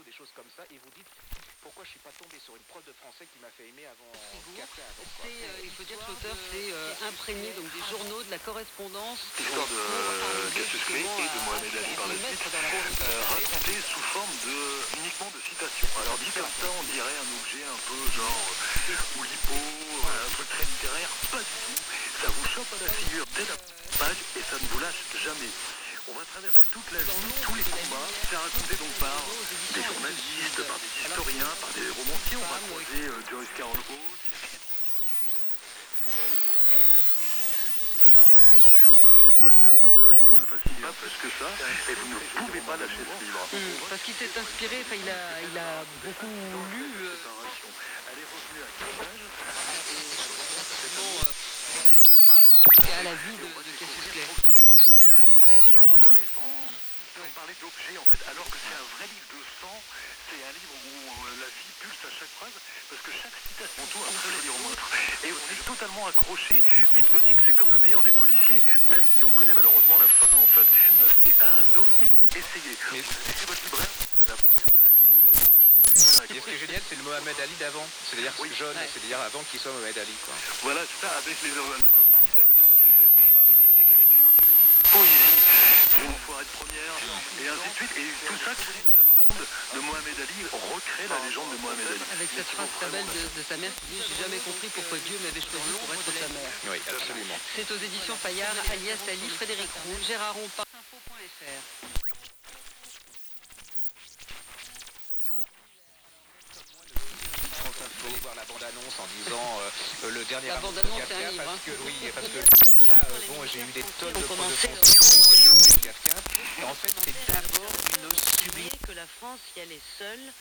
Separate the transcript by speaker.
Speaker 1: des choses comme ça, et vous dites pourquoi je suis pas tombé sur une prof de français qui m'a fait aimer avant
Speaker 2: euh, il faut dire que l'auteur s'est euh, imprégné donc, des journaux, de la correspondance.
Speaker 3: L'histoire de Cassius Clay et de Mohamed Ali par la suite, euh, racontée sous forme de uniquement de citations. Alors dit comme ça, on dirait un objet un peu genre euh, Oulipo, un truc très littéraire, pas du tout. Ça vous chope à la figure dès la page et ça ne vous lâche jamais. On va traverser toute la vie, tous les combats, c'est raconté donc par des journalistes, par des historiens, par des romanciers. On va croiser euh, Joyce Carol Moi, c'est un personnage qui me fascine pas plus que ça, et vous ne pouvez pas lâcher ce livre.
Speaker 2: Hum, Parce qu'il s'est inspiré, enfin, il a, il a beaucoup lu. euh,
Speaker 3: Séparation. Elle est revenue à Carthage.
Speaker 2: par rapport à la vie de, de Cassius Clay.
Speaker 3: En fait, c'est assez difficile à en parler sans, sans parler d'objet, en fait, alors que c'est un vrai livre de sang. C'est un livre où euh, la vie pulse à chaque phrase, parce que chaque citation tout un remontre, et on est totalement accroché. Hypnotique, c'est comme le meilleur des policiers, même si on connaît malheureusement la fin, en fait. C'est un ovni essayé. Vous laissez votre libraire, la première page, et vous voyez
Speaker 1: Et ce qui est génial, c'est le Mohamed Ali d'avant. C'est-à-dire
Speaker 3: Oui.
Speaker 1: jeune,
Speaker 2: Ouais.
Speaker 1: c'est-à-dire avant qu'il soit Mohamed Ali. Quoi.
Speaker 3: Voilà, c'est ça, avec les poésie d'une forêt de première, et ainsi de suite. Et tout ça, de de Mohamed Ali recrée la légende de Mohamed Ali.
Speaker 2: Avec cette phrase très belle de, de sa mère qui dit J'ai jamais compris pourquoi Dieu m'avait choisi pour être sa mère.
Speaker 1: Oui, absolument.
Speaker 2: C'est aux éditions Fayard, alias Ali, Frédéric Roux, Gérard Rompa. Info.fr.
Speaker 1: Voir la bande-annonce en disant euh, euh, le dernier
Speaker 2: La
Speaker 1: album de
Speaker 2: bande-annonce,
Speaker 1: Kafka,
Speaker 2: c'est un livre,
Speaker 1: parce
Speaker 2: hein.
Speaker 1: que, oui, parce que là, euh, bon, j'ai eu des tonnes de de Kafka, et en fait, c'est d'abord une sublime
Speaker 2: que la France y allait seule